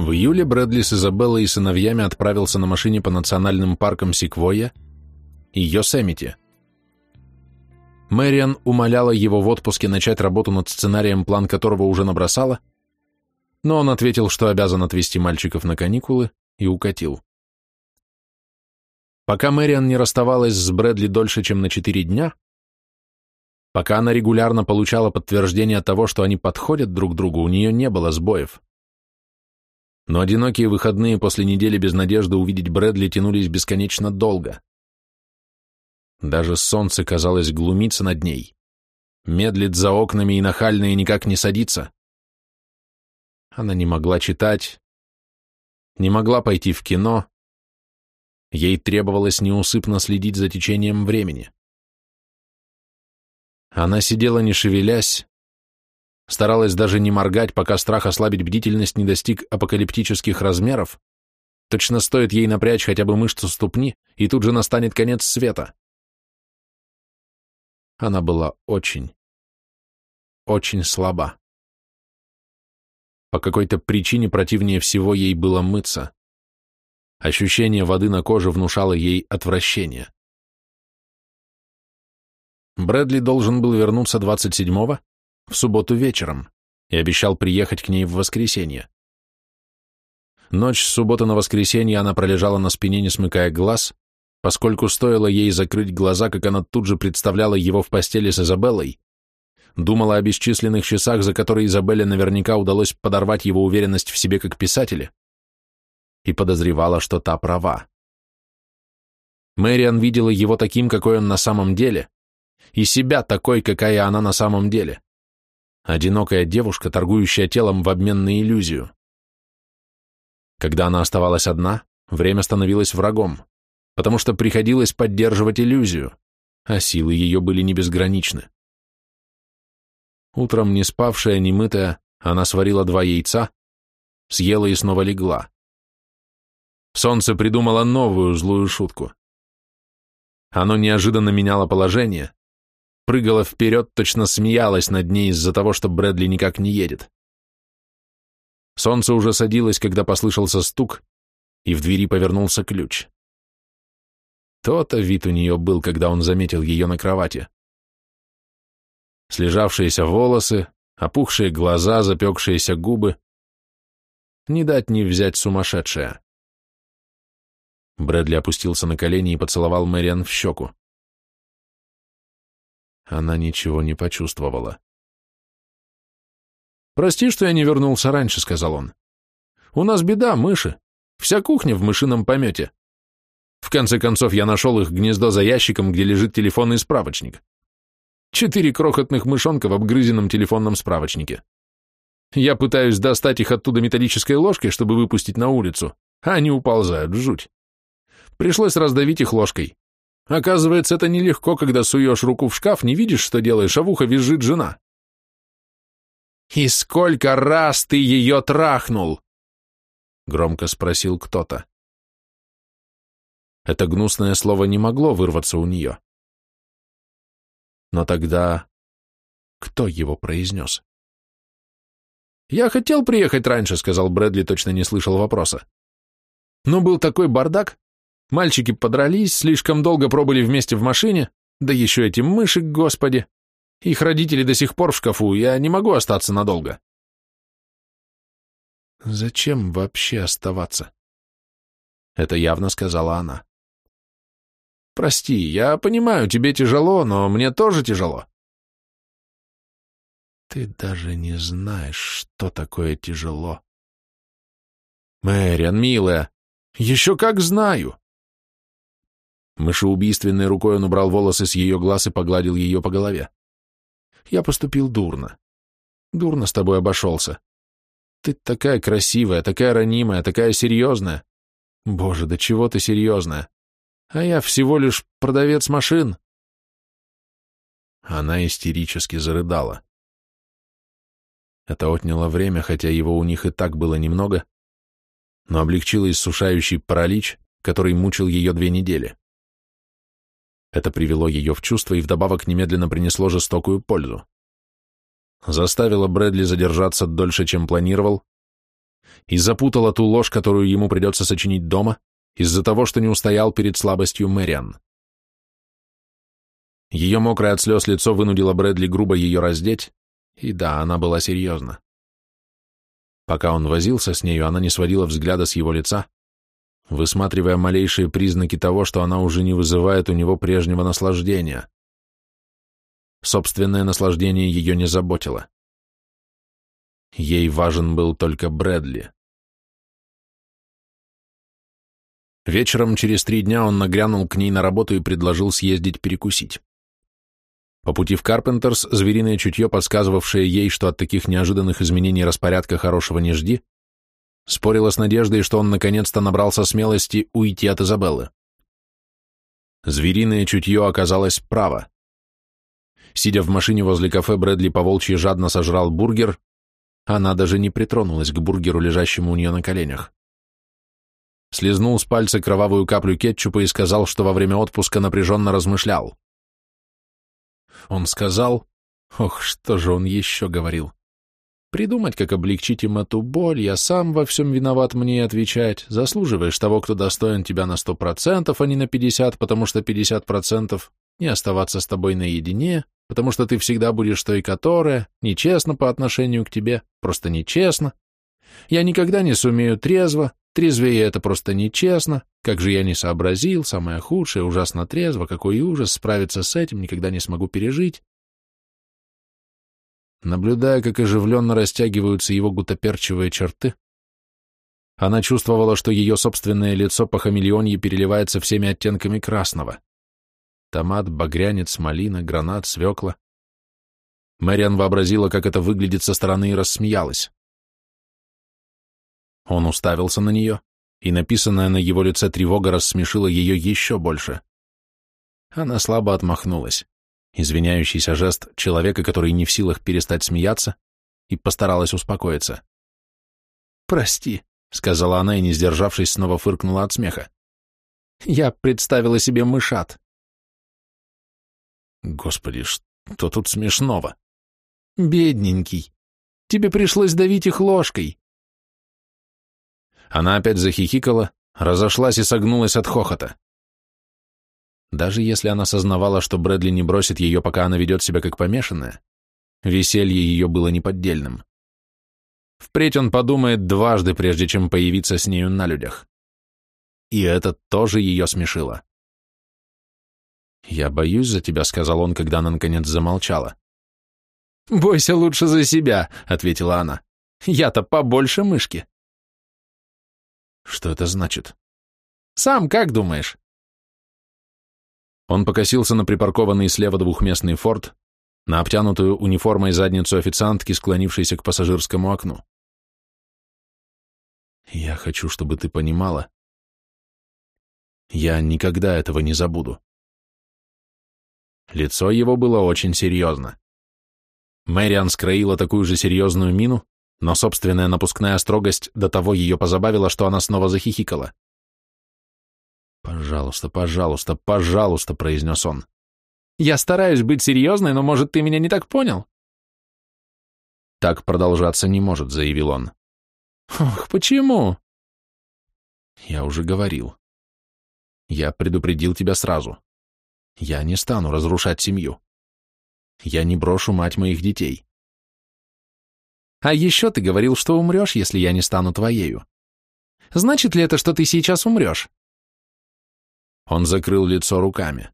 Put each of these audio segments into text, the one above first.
В июле Брэдли с Изабеллой и сыновьями отправился на машине по национальным паркам Секвойя и Йосемити. Мэриан умоляла его в отпуске начать работу над сценарием, план которого уже набросала, но он ответил, что обязан отвезти мальчиков на каникулы, и укатил. Пока Мэриан не расставалась с Брэдли дольше, чем на четыре дня, пока она регулярно получала подтверждение того, что они подходят друг другу, у нее не было сбоев. Но одинокие выходные после недели без надежды увидеть Брэдли тянулись бесконечно долго. Даже солнце, казалось, глумится над ней, медлит за окнами и нахально и никак не садится. Она не могла читать, не могла пойти в кино. Ей требовалось неусыпно следить за течением времени. Она сидела не шевелясь, старалась даже не моргать, пока страх ослабить бдительность не достиг апокалиптических размеров, точно стоит ей напрячь хотя бы мышцу ступни, и тут же настанет конец света. Она была очень, очень слаба. По какой-то причине противнее всего ей было мыться. Ощущение воды на коже внушало ей отвращение. Брэдли должен был вернуться 27-го, в субботу вечером и обещал приехать к ней в воскресенье. Ночь с субботы на воскресенье она пролежала на спине, не смыкая глаз, поскольку стоило ей закрыть глаза, как она тут же представляла его в постели с Изабеллой, думала о бесчисленных часах, за которые Изабелле наверняка удалось подорвать его уверенность в себе как писателя, и подозревала, что та права. Мэриан видела его таким, какой он на самом деле, и себя такой, какая она на самом деле одинокая девушка, торгующая телом в обмен на иллюзию. Когда она оставалась одна, время становилось врагом, потому что приходилось поддерживать иллюзию, а силы ее были не безграничны. Утром не спавшая, не мытая, она сварила два яйца, съела и снова легла. Солнце придумало новую злую шутку. Оно неожиданно меняло положение, прыгала вперед, точно смеялась над ней из-за того, что Брэдли никак не едет. Солнце уже садилось, когда послышался стук, и в двери повернулся ключ. То-то вид у нее был, когда он заметил ее на кровати. Слежавшиеся волосы, опухшие глаза, запекшиеся губы. Не дать не взять сумасшедшая. Брэдли опустился на колени и поцеловал Мэриан в щеку. Она ничего не почувствовала. «Прости, что я не вернулся раньше», — сказал он. «У нас беда, мыши. Вся кухня в мышином помете. В конце концов, я нашел их гнездо за ящиком, где лежит телефонный справочник. Четыре крохотных мышонка в обгрызенном телефонном справочнике. Я пытаюсь достать их оттуда металлической ложкой, чтобы выпустить на улицу, а они уползают, жуть. Пришлось раздавить их ложкой. Оказывается, это нелегко, когда суешь руку в шкаф, не видишь, что делаешь, а в ухо визжит жена. «И сколько раз ты ее трахнул?» Громко спросил кто-то. Это гнусное слово не могло вырваться у нее. Но тогда кто его произнес? «Я хотел приехать раньше», — сказал Брэдли, точно не слышал вопроса. «Но был такой бардак, Мальчики подрались, слишком долго пробыли вместе в машине, да еще эти мыши, господи. Их родители до сих пор в шкафу, я не могу остаться надолго. Зачем вообще оставаться? Это явно сказала она. Прости, я понимаю, тебе тяжело, но мне тоже тяжело. Ты даже не знаешь, что такое тяжело. Мэриан, милая, еще как знаю. Мышеубийственной рукой он убрал волосы с ее глаз и погладил ее по голове. «Я поступил дурно. Дурно с тобой обошелся. Ты такая красивая, такая ранимая, такая серьезная. Боже, да чего ты серьезная? А я всего лишь продавец машин». Она истерически зарыдала. Это отняло время, хотя его у них и так было немного, но облегчило иссушающий паралич, который мучил ее две недели. Это привело ее в чувство и вдобавок немедленно принесло жестокую пользу. Заставило Брэдли задержаться дольше, чем планировал, и запутало ту ложь, которую ему придется сочинить дома, из-за того, что не устоял перед слабостью Мэриан. Ее мокрое от слез лицо вынудило Брэдли грубо ее раздеть, и да, она была серьезна. Пока он возился с нею, она не сводила взгляда с его лица, высматривая малейшие признаки того, что она уже не вызывает у него прежнего наслаждения. Собственное наслаждение ее не заботило. Ей важен был только Брэдли. Вечером через три дня он нагрянул к ней на работу и предложил съездить перекусить. По пути в Карпентерс звериное чутье, подсказывавшее ей, что от таких неожиданных изменений распорядка хорошего не жди, спорила с надеждой, что он наконец-то набрался смелости уйти от Изабеллы. Звериное чутье оказалось право. Сидя в машине возле кафе, Брэдли поволчьи жадно сожрал бургер. Она даже не притронулась к бургеру, лежащему у нее на коленях. Слизнул с пальца кровавую каплю кетчупа и сказал, что во время отпуска напряженно размышлял. Он сказал... Ох, что же он еще говорил? — Придумать, как облегчить им эту боль, я сам во всем виноват мне отвечать. Заслуживаешь того, кто достоин тебя на сто процентов, а не на пятьдесят, потому что пятьдесят процентов не оставаться с тобой наедине, потому что ты всегда будешь той, которая, нечестно по отношению к тебе, просто нечестно. Я никогда не сумею трезво, трезвее это просто нечестно, как же я не сообразил, самое худшее, ужасно трезво, какой ужас, справиться с этим никогда не смогу пережить наблюдая, как оживленно растягиваются его гутоперчивые черты, она чувствовала, что ее собственное лицо по хамелеонье переливается всеми оттенками красного. Томат, багрянец, малина, гранат, свекла. Мэриан вообразила, как это выглядит со стороны и рассмеялась. Он уставился на нее, и написанная на его лице тревога рассмешила ее еще больше. Она слабо отмахнулась. Извиняющийся жест человека, который не в силах перестать смеяться, и постаралась успокоиться. «Прости», — сказала она и, не сдержавшись, снова фыркнула от смеха. «Я представила себе мышат». «Господи, что тут смешного?» «Бедненький. Тебе пришлось давить их ложкой». Она опять захихикала, разошлась и согнулась от хохота. Даже если она сознавала, что Брэдли не бросит ее, пока она ведет себя как помешанная, веселье ее было неподдельным. Впредь он подумает дважды, прежде чем появиться с нею на людях. И это тоже ее смешило. «Я боюсь за тебя», — сказал он, когда она наконец замолчала. «Бойся лучше за себя», — ответила она. «Я-то побольше мышки». «Что это значит?» «Сам как думаешь? Он покосился на припаркованный слева двухместный форт, на обтянутую униформой задницу официантки, склонившейся к пассажирскому окну. «Я хочу, чтобы ты понимала. Я никогда этого не забуду». Лицо его было очень серьезно. Мэриан скроила такую же серьезную мину, но собственная напускная строгость до того ее позабавила, что она снова захихикала. «Пожалуйста, пожалуйста, пожалуйста», — произнес он. «Я стараюсь быть серьезной, но, может, ты меня не так понял?» «Так продолжаться не может», — заявил он. «Ох, почему?» «Я уже говорил. Я предупредил тебя сразу. Я не стану разрушать семью. Я не брошу мать моих детей». «А еще ты говорил, что умрешь, если я не стану твоею. Значит ли это, что ты сейчас умрешь?» Он закрыл лицо руками.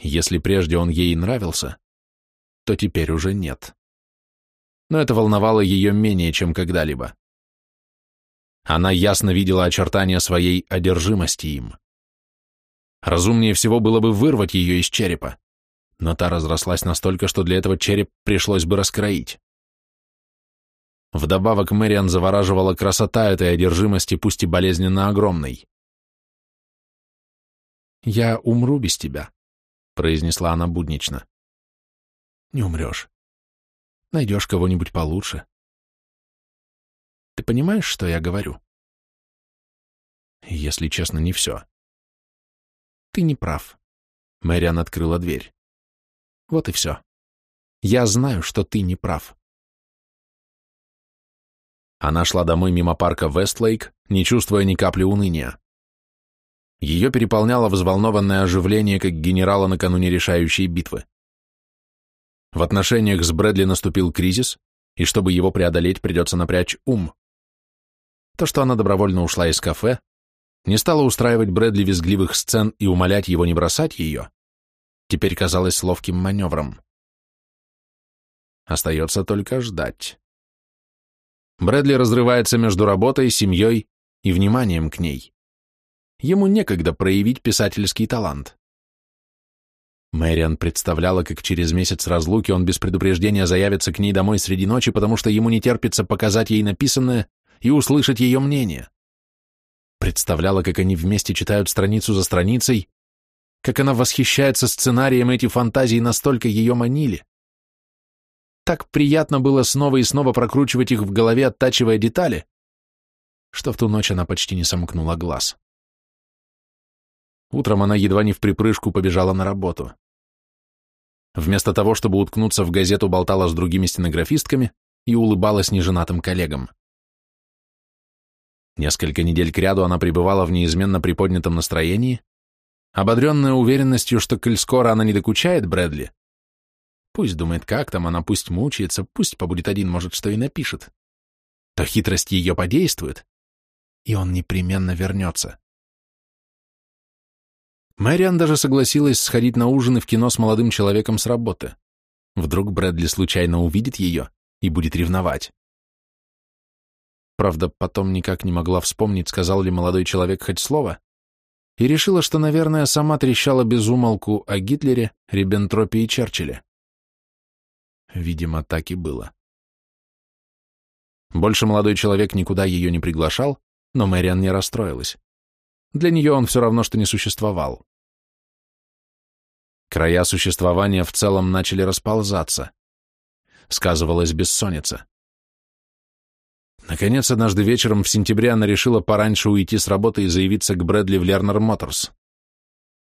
Если прежде он ей нравился, то теперь уже нет. Но это волновало ее менее, чем когда-либо. Она ясно видела очертания своей одержимости им. Разумнее всего было бы вырвать ее из черепа, но та разрослась настолько, что для этого череп пришлось бы раскроить. Вдобавок Мэриан завораживала красота этой одержимости, пусть и болезненно огромной. «Я умру без тебя», — произнесла она буднично. «Не умрешь. Найдешь кого-нибудь получше». «Ты понимаешь, что я говорю?» «Если честно, не все». «Ты не прав», — Мэриан открыла дверь. «Вот и все. Я знаю, что ты не прав». Она шла домой мимо парка Вестлейк, не чувствуя ни капли уныния. Ее переполняло взволнованное оживление, как генерала накануне решающей битвы. В отношениях с Брэдли наступил кризис, и чтобы его преодолеть, придется напрячь ум. То, что она добровольно ушла из кафе, не стала устраивать Брэдли визгливых сцен и умолять его не бросать ее, теперь казалось ловким маневром. Остается только ждать. Брэдли разрывается между работой, семьей и вниманием к ней. Ему некогда проявить писательский талант. Мэриан представляла, как через месяц разлуки он без предупреждения заявится к ней домой среди ночи, потому что ему не терпится показать ей написанное и услышать ее мнение. Представляла, как они вместе читают страницу за страницей, как она восхищается сценарием эти фантазии настолько ее манили. Так приятно было снова и снова прокручивать их в голове, оттачивая детали, что в ту ночь она почти не сомкнула глаз. Утром она едва не в припрыжку побежала на работу. Вместо того, чтобы уткнуться в газету, болтала с другими стенографистками и улыбалась неженатым коллегам. Несколько недель кряду она пребывала в неизменно приподнятом настроении, ободренная уверенностью, что коль скоро она не докучает Брэдли, пусть думает, как там она, пусть мучается, пусть побудет один, может, что и напишет, то хитрость ее подействует, и он непременно вернется. Мэриан даже согласилась сходить на ужин и в кино с молодым человеком с работы. Вдруг Брэдли случайно увидит ее и будет ревновать. Правда, потом никак не могла вспомнить, сказал ли молодой человек хоть слово, и решила, что, наверное, сама трещала без умолку о Гитлере, Риббентропе и Черчилле. Видимо, так и было. Больше молодой человек никуда ее не приглашал, но Мэриан не расстроилась. Для нее он все равно, что не существовал. Края существования в целом начали расползаться. Сказывалась бессонница. Наконец, однажды вечером в сентябре она решила пораньше уйти с работы и заявиться к Брэдли в Лернер Моторс.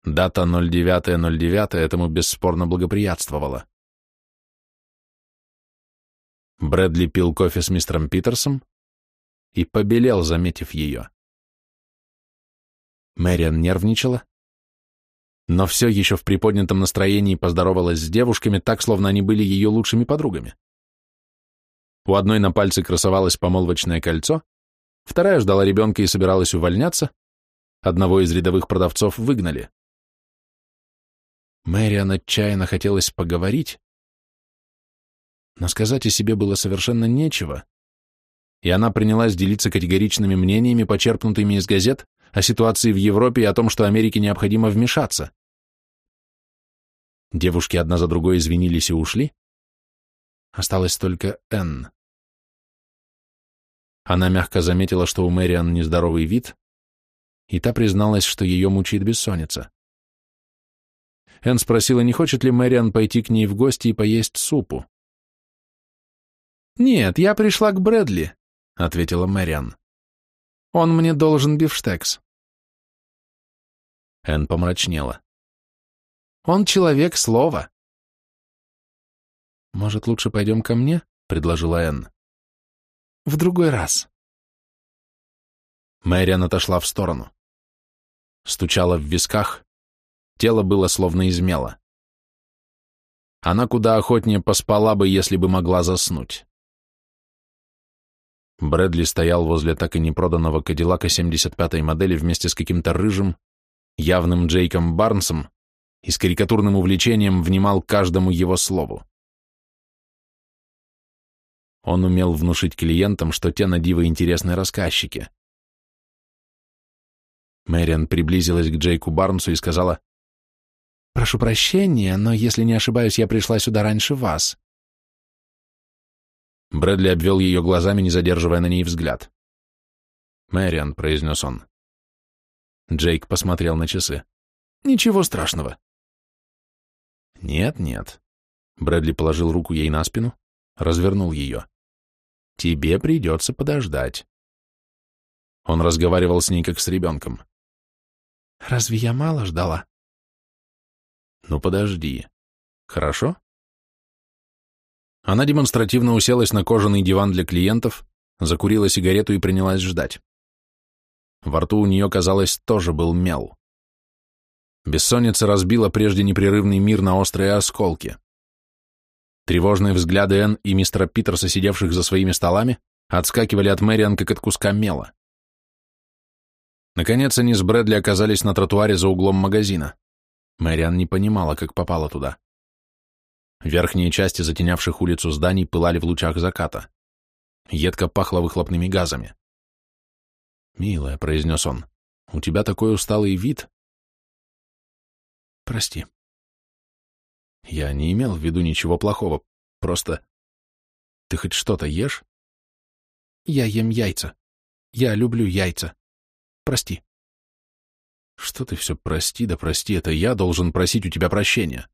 Дата 09.09 .09 этому бесспорно благоприятствовала. Брэдли пил кофе с мистером Питерсом и побелел, заметив ее. Мэриан нервничала, но все еще в приподнятом настроении поздоровалась с девушками так, словно они были ее лучшими подругами. У одной на пальце красовалось помолвочное кольцо, вторая ждала ребенка и собиралась увольняться, одного из рядовых продавцов выгнали. Мэриан отчаянно хотелось поговорить, но сказать о себе было совершенно нечего, и она принялась делиться категоричными мнениями, почерпнутыми из газет, о ситуации в Европе и о том, что Америке необходимо вмешаться. Девушки одна за другой извинились и ушли. Осталась только Энн. Она мягко заметила, что у Мэриан нездоровый вид, и та призналась, что ее мучает бессонница. Энн спросила, не хочет ли Мэриан пойти к ней в гости и поесть супу. «Нет, я пришла к Брэдли», — ответила Мэриан. «Он мне должен бифштекс». Энн помрачнела. «Он человек слова». «Может, лучше пойдем ко мне?» — предложила Энн. «В другой раз». Мэриан отошла в сторону. Стучала в висках, тело было словно измело. Она куда охотнее поспала бы, если бы могла заснуть. Брэдли стоял возле так и непроданного Кадиллака 75-й модели вместе с каким-то рыжим, явным Джейком Барнсом и с карикатурным увлечением внимал каждому его слову. Он умел внушить клиентам, что те на диво интересны рассказчики. Мэриан приблизилась к Джейку Барнсу и сказала, «Прошу прощения, но, если не ошибаюсь, я пришла сюда раньше вас». Брэдли обвел ее глазами, не задерживая на ней взгляд. «Мэриан», — произнес он, Джейк посмотрел на часы. «Ничего страшного». «Нет, нет». Брэдли положил руку ей на спину, развернул ее. «Тебе придется подождать». Он разговаривал с ней, как с ребенком. «Разве я мало ждала?» «Ну, подожди. Хорошо?» Она демонстративно уселась на кожаный диван для клиентов, закурила сигарету и принялась ждать. Во рту у нее, казалось, тоже был мел. Бессонница разбила прежде непрерывный мир на острые осколки. Тревожные взгляды Энн и мистера Питерса, сидевших за своими столами, отскакивали от Мэриан, как от куска мела. Наконец они с Брэдли оказались на тротуаре за углом магазина. Мэриан не понимала, как попала туда. Верхние части затенявших улицу зданий пылали в лучах заката. Едко пахло выхлопными газами. «Милая», — произнес он, — «у тебя такой усталый вид». «Прости». «Я не имел в виду ничего плохого, просто...» «Ты хоть что-то ешь?» «Я ем яйца. Я люблю яйца. Прости». «Что ты все прости, да прости, это я должен просить у тебя прощения».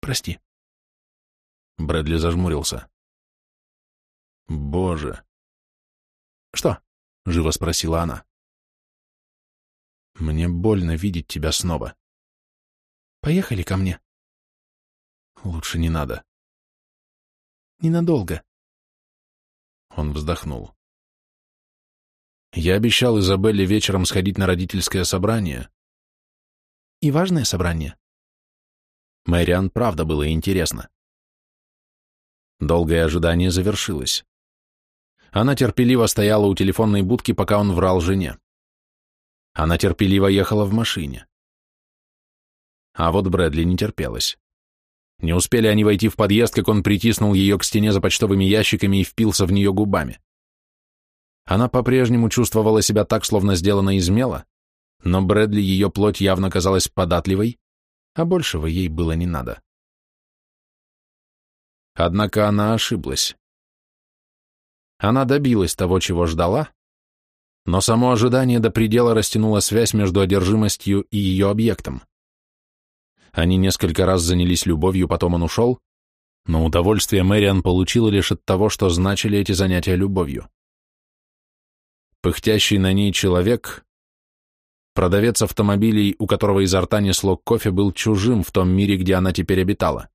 «Прости». Брэдли зажмурился. «Боже!» «Что?» — живо спросила она. «Мне больно видеть тебя снова. Поехали ко мне». «Лучше не надо». «Ненадолго». Он вздохнул. «Я обещал Изабелле вечером сходить на родительское собрание». «И важное собрание». Мэриан правда было интересно. Долгое ожидание завершилось. Она терпеливо стояла у телефонной будки, пока он врал жене. Она терпеливо ехала в машине. А вот Брэдли не терпелась. Не успели они войти в подъезд, как он притиснул ее к стене за почтовыми ящиками и впился в нее губами. Она по-прежнему чувствовала себя так, словно сделана из мела, но Брэдли ее плоть явно казалась податливой, а большего ей было не надо. Однако она ошиблась. Она добилась того, чего ждала, но само ожидание до предела растянуло связь между одержимостью и ее объектом. Они несколько раз занялись любовью, потом он ушел, но удовольствие Мэриан получила лишь от того, что значили эти занятия любовью. Пыхтящий на ней человек, продавец автомобилей, у которого изо рта несло кофе, был чужим в том мире, где она теперь обитала.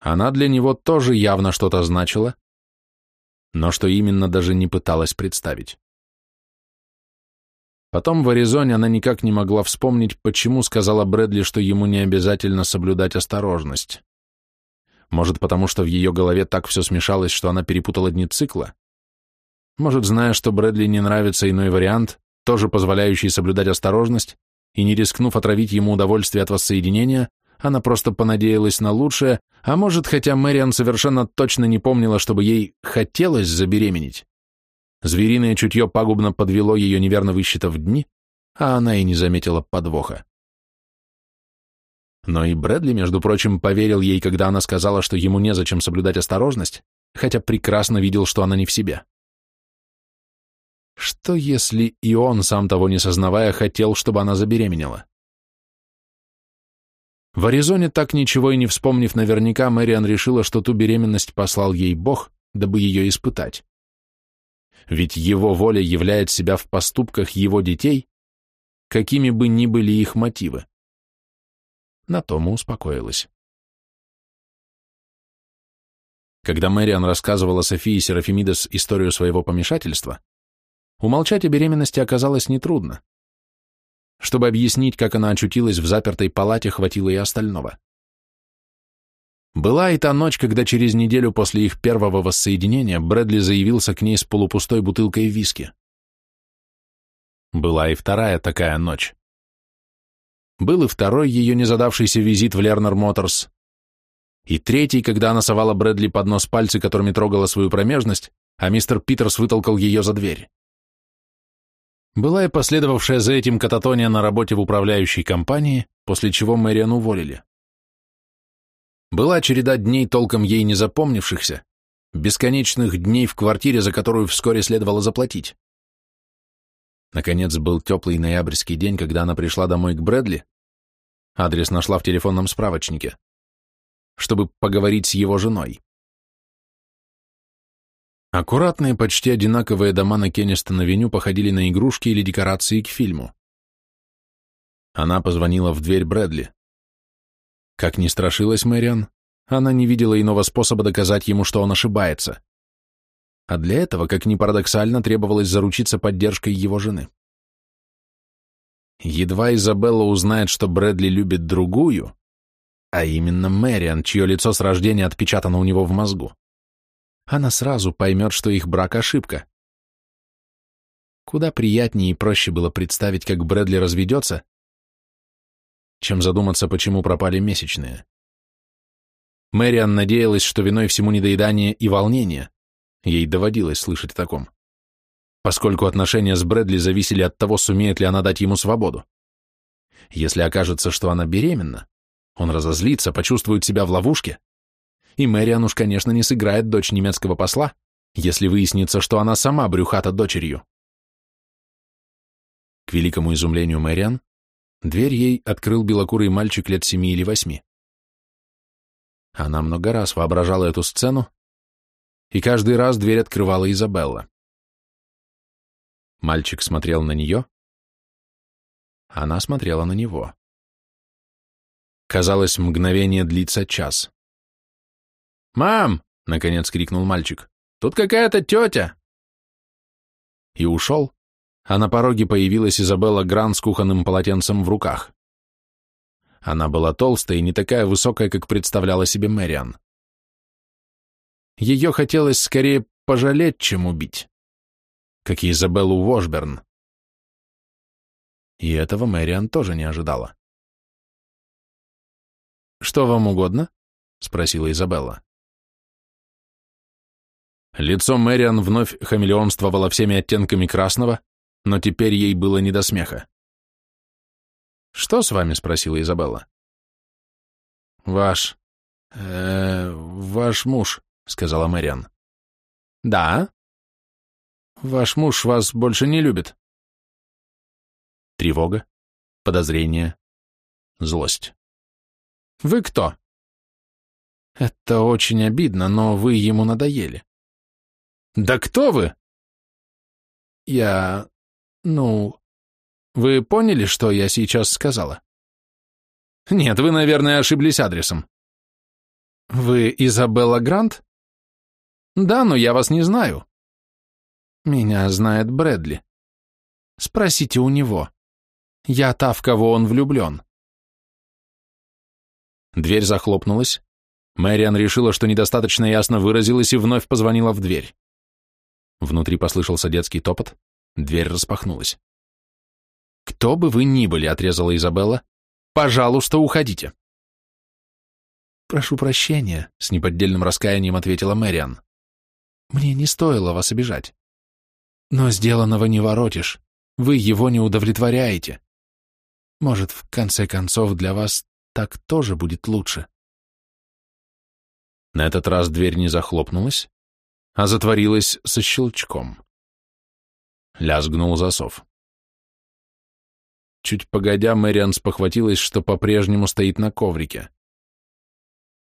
Она для него тоже явно что-то значила, но что именно даже не пыталась представить. Потом в Аризоне она никак не могла вспомнить, почему сказала Брэдли, что ему не обязательно соблюдать осторожность. Может, потому что в ее голове так все смешалось, что она перепутала дни цикла? Может, зная, что Брэдли не нравится иной вариант, тоже позволяющий соблюдать осторожность, и не рискнув отравить ему удовольствие от воссоединения, она просто понадеялась на лучшее, а может, хотя Мэриан совершенно точно не помнила, чтобы ей хотелось забеременеть. Звериное чутье пагубно подвело ее, неверно высчитав дни, а она и не заметила подвоха. Но и Брэдли, между прочим, поверил ей, когда она сказала, что ему незачем соблюдать осторожность, хотя прекрасно видел, что она не в себе. Что если и он, сам того не сознавая, хотел, чтобы она забеременела? В Аризоне, так ничего и не вспомнив наверняка, Мэриан решила, что ту беременность послал ей Бог, дабы ее испытать. Ведь его воля являет себя в поступках его детей, какими бы ни были их мотивы. На том и успокоилась. Когда Мэриан рассказывала Софии Серафимидес историю своего помешательства, умолчать о беременности оказалось нетрудно чтобы объяснить, как она очутилась в запертой палате, хватило и остального. Была и та ночь, когда через неделю после их первого воссоединения Брэдли заявился к ней с полупустой бутылкой виски. Была и вторая такая ночь. Был и второй ее незадавшийся визит в Лернер Моторс. И третий, когда она совала Брэдли под нос пальцы, которыми трогала свою промежность, а мистер Питерс вытолкал ее за дверь. Была и последовавшая за этим кататония на работе в управляющей компании, после чего Мэриан уволили. Была череда дней, толком ей не запомнившихся, бесконечных дней в квартире, за которую вскоре следовало заплатить. Наконец был теплый ноябрьский день, когда она пришла домой к Брэдли. Адрес нашла в телефонном справочнике, чтобы поговорить с его женой. Аккуратные, почти одинаковые дома на Кеннистон-авеню походили на игрушки или декорации к фильму. Она позвонила в дверь Брэдли. Как ни страшилась Мэриан, она не видела иного способа доказать ему, что он ошибается. А для этого, как ни парадоксально, требовалось заручиться поддержкой его жены. Едва Изабелла узнает, что Брэдли любит другую, а именно Мэриан, чье лицо с рождения отпечатано у него в мозгу, она сразу поймет, что их брак — ошибка. Куда приятнее и проще было представить, как Брэдли разведется, чем задуматься, почему пропали месячные. Мэриан надеялась, что виной всему недоедание и волнение. Ей доводилось слышать о таком. Поскольку отношения с Брэдли зависели от того, сумеет ли она дать ему свободу. Если окажется, что она беременна, он разозлится, почувствует себя в ловушке, и Мэриан уж, конечно, не сыграет дочь немецкого посла, если выяснится, что она сама брюхата дочерью. К великому изумлению Мэриан, дверь ей открыл белокурый мальчик лет семи или восьми. Она много раз воображала эту сцену, и каждый раз дверь открывала Изабелла. Мальчик смотрел на нее, она смотрела на него. Казалось, мгновение длится час. «Мам!» — наконец крикнул мальчик. «Тут какая-то тетя!» И ушел, а на пороге появилась Изабелла Гран с кухонным полотенцем в руках. Она была толстая и не такая высокая, как представляла себе Мэриан. Ее хотелось скорее пожалеть, чем убить, как и Изабеллу Вошберн. И этого Мэриан тоже не ожидала. «Что вам угодно?» — спросила Изабелла. Лицо Мэриан вновь хамелеонствовало всеми оттенками красного, но теперь ей было не до смеха. «Что с вами?» — спросила Изабелла. «Ваш... Э, ваш муж», — сказала Мэриан. «Да?» «Ваш муж вас больше не любит». Тревога, подозрение, злость. «Вы кто?» «Это очень обидно, но вы ему надоели». Да кто вы? Я... ну... Вы поняли, что я сейчас сказала? Нет, вы, наверное, ошиблись адресом. Вы Изабелла Грант? Да, но я вас не знаю. Меня знает Брэдли. Спросите у него. Я та, в кого он влюблен. Дверь захлопнулась. Мэриан решила, что недостаточно ясно выразилась и вновь позвонила в дверь. Внутри послышался детский топот, дверь распахнулась. «Кто бы вы ни были», — отрезала Изабелла, — «пожалуйста, уходите». «Прошу прощения», — с неподдельным раскаянием ответила Мэриан. «Мне не стоило вас обижать. Но сделанного не воротишь, вы его не удовлетворяете. Может, в конце концов, для вас так тоже будет лучше». На этот раз дверь не захлопнулась, а затворилась со щелчком. Лязгнул засов. Чуть погодя, Мэриан спохватилась, что по-прежнему стоит на коврике.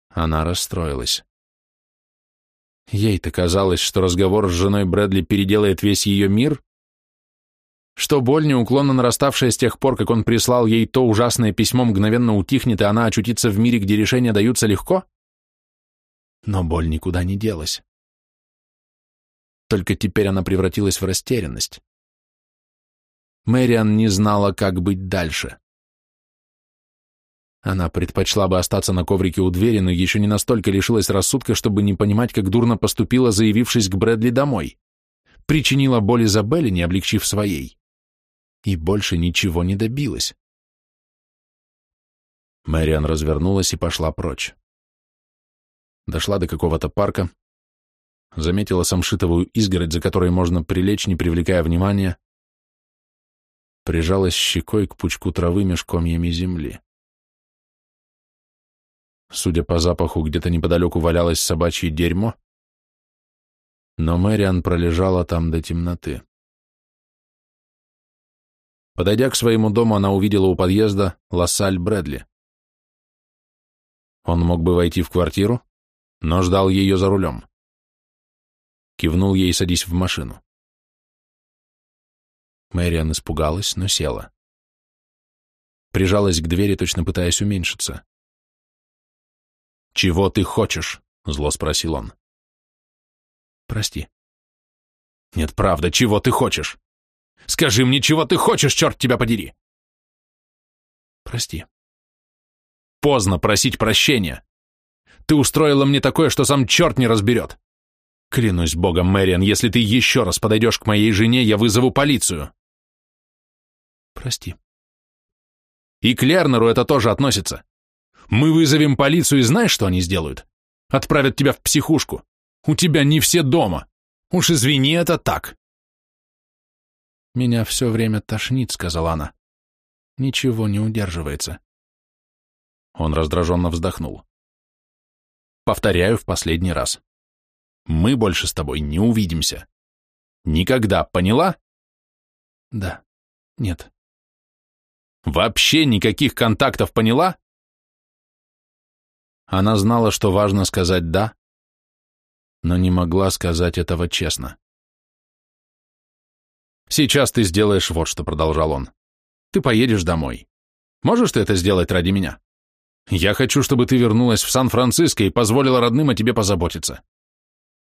Она расстроилась. Ей-то казалось, что разговор с женой Брэдли переделает весь ее мир, что боль, неуклонно нараставшая с тех пор, как он прислал ей то ужасное письмо, мгновенно утихнет, и она очутится в мире, где решения даются легко. Но боль никуда не делась только теперь она превратилась в растерянность. Мэриан не знала, как быть дальше. Она предпочла бы остаться на коврике у двери, но еще не настолько лишилась рассудка, чтобы не понимать, как дурно поступила, заявившись к Брэдли домой. Причинила боль Изабелле, не облегчив своей. И больше ничего не добилась. Мэриан развернулась и пошла прочь. Дошла до какого-то парка, заметила самшитовую изгородь, за которой можно прилечь, не привлекая внимания, прижалась щекой к пучку травы меж комьями земли. Судя по запаху, где-то неподалеку валялось собачье дерьмо, но Мэриан пролежала там до темноты. Подойдя к своему дому, она увидела у подъезда Лассаль Брэдли. Он мог бы войти в квартиру, но ждал ее за рулем кивнул ей, садись в машину. Мэриан испугалась, но села. Прижалась к двери, точно пытаясь уменьшиться. «Чего ты хочешь?» — зло спросил он. «Прости». «Нет, правда, чего ты хочешь? Скажи мне, чего ты хочешь, черт тебя подери!» «Прости». «Поздно просить прощения. Ты устроила мне такое, что сам черт не разберет. Клянусь богом, Мэриан, если ты еще раз подойдешь к моей жене, я вызову полицию. Прости. И к Лернеру это тоже относится. Мы вызовем полицию, и знаешь, что они сделают? Отправят тебя в психушку. У тебя не все дома. Уж извини, это так. Меня все время тошнит, сказала она. Ничего не удерживается. Он раздраженно вздохнул. Повторяю в последний раз. Мы больше с тобой не увидимся. Никогда, поняла? Да. Нет. Вообще никаких контактов, поняла? Она знала, что важно сказать «да», но не могла сказать этого честно. «Сейчас ты сделаешь вот что», — продолжал он. «Ты поедешь домой. Можешь ты это сделать ради меня? Я хочу, чтобы ты вернулась в Сан-Франциско и позволила родным о тебе позаботиться.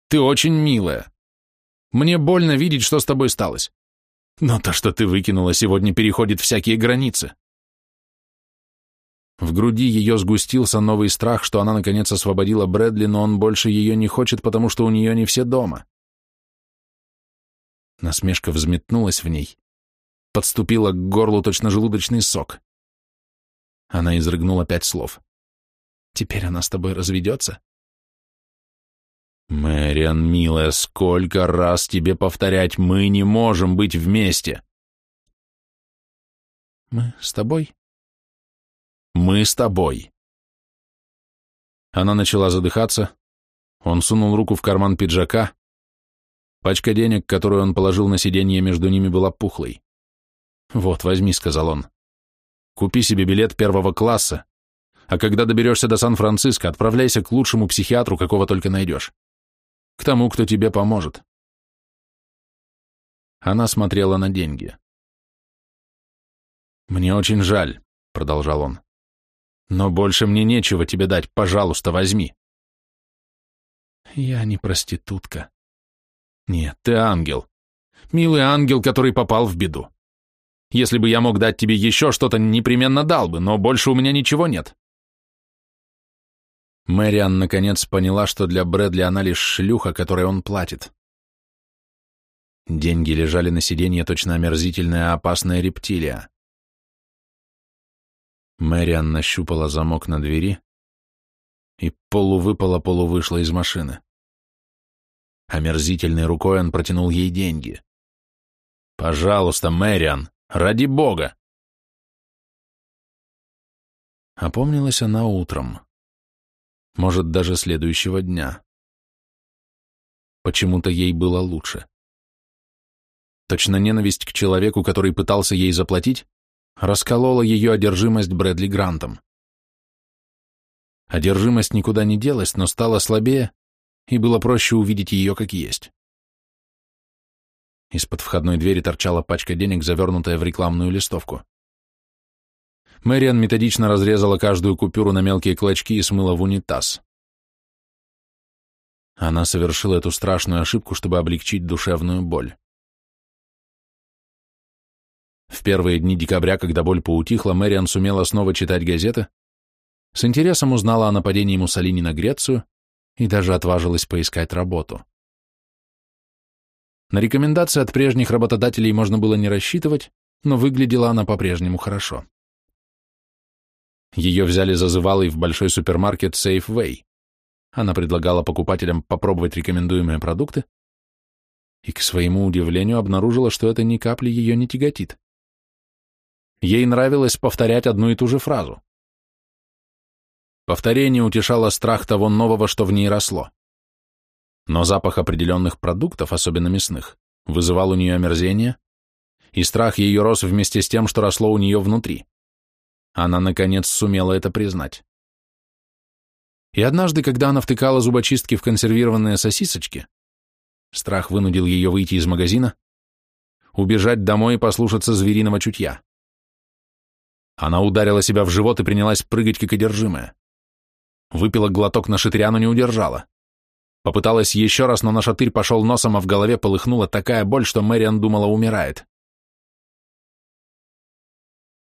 Ты очень милая. Мне больно видеть, что с тобой сталось. Но то, что ты выкинула сегодня, переходит всякие границы. В груди ее сгустился новый страх, что она наконец освободила Брэдли, но он больше ее не хочет, потому что у нее не все дома. Насмешка взметнулась в ней, подступила к горлу точно желудочный сок. Она изрыгнула пять слов. «Теперь она с тобой разведется? Мэриан, милая, сколько раз тебе повторять, мы не можем быть вместе. Мы с тобой? Мы с тобой. Она начала задыхаться. Он сунул руку в карман пиджака. Пачка денег, которую он положил на сиденье между ними, была пухлой. «Вот, возьми», — сказал он. «Купи себе билет первого класса, а когда доберешься до Сан-Франциско, отправляйся к лучшему психиатру, какого только найдешь к тому, кто тебе поможет. Она смотрела на деньги. «Мне очень жаль», — продолжал он. «Но больше мне нечего тебе дать. Пожалуйста, возьми». «Я не проститутка». «Нет, ты ангел. Милый ангел, который попал в беду. Если бы я мог дать тебе еще что-то, непременно дал бы, но больше у меня ничего нет. Мэриан наконец поняла, что для Брэдли она лишь шлюха, которой он платит. Деньги лежали на сиденье точно омерзительная опасная рептилия. Мэриан нащупала замок на двери и полувыпала-полувышла из машины. Омерзительной рукой он протянул ей деньги. «Пожалуйста, Мэриан, ради бога!» Опомнилась она утром может, даже следующего дня. Почему-то ей было лучше. Точно ненависть к человеку, который пытался ей заплатить, расколола ее одержимость Брэдли Грантом. Одержимость никуда не делась, но стала слабее, и было проще увидеть ее как есть. Из-под входной двери торчала пачка денег, завернутая в рекламную листовку. Мэриан методично разрезала каждую купюру на мелкие клочки и смыла в унитаз. Она совершила эту страшную ошибку, чтобы облегчить душевную боль. В первые дни декабря, когда боль поутихла, Мэриан сумела снова читать газеты, с интересом узнала о нападении Муссолини на Грецию и даже отважилась поискать работу. На рекомендации от прежних работодателей можно было не рассчитывать, но выглядела она по-прежнему хорошо. Ее взяли за зазывалой в большой супермаркет Safeway. Она предлагала покупателям попробовать рекомендуемые продукты и, к своему удивлению, обнаружила, что это ни капли ее не тяготит. Ей нравилось повторять одну и ту же фразу. Повторение утешало страх того нового, что в ней росло. Но запах определенных продуктов, особенно мясных, вызывал у нее омерзение, и страх ее рос вместе с тем, что росло у нее внутри. Она, наконец, сумела это признать. И однажды, когда она втыкала зубочистки в консервированные сосисочки, страх вынудил ее выйти из магазина, убежать домой и послушаться звериного чутья. Она ударила себя в живот и принялась прыгать как одержимая. Выпила глоток на шатыря, но не удержала. Попыталась еще раз, но на шатырь пошел носом, а в голове полыхнула такая боль, что Мэриан думала, умирает.